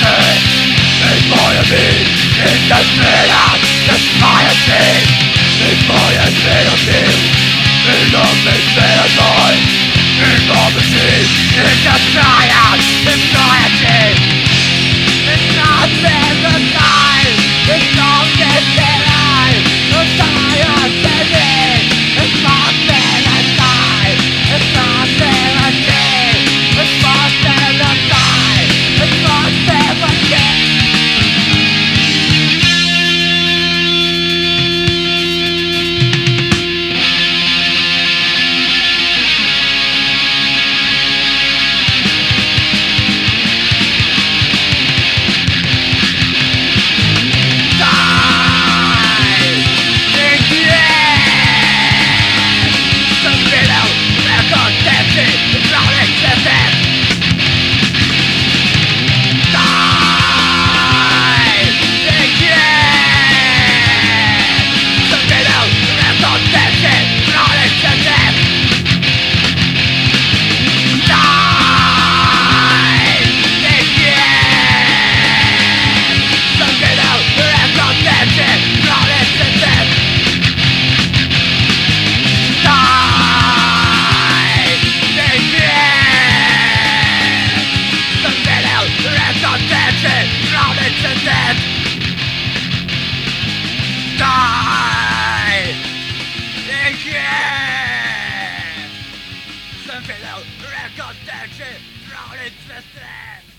syn Mit moje bil Ikke smitter Det smager til Mit moje smitter til Min om min smitter tøj Min om min smitter Record rekonstrukcji, rolnic wystrzelam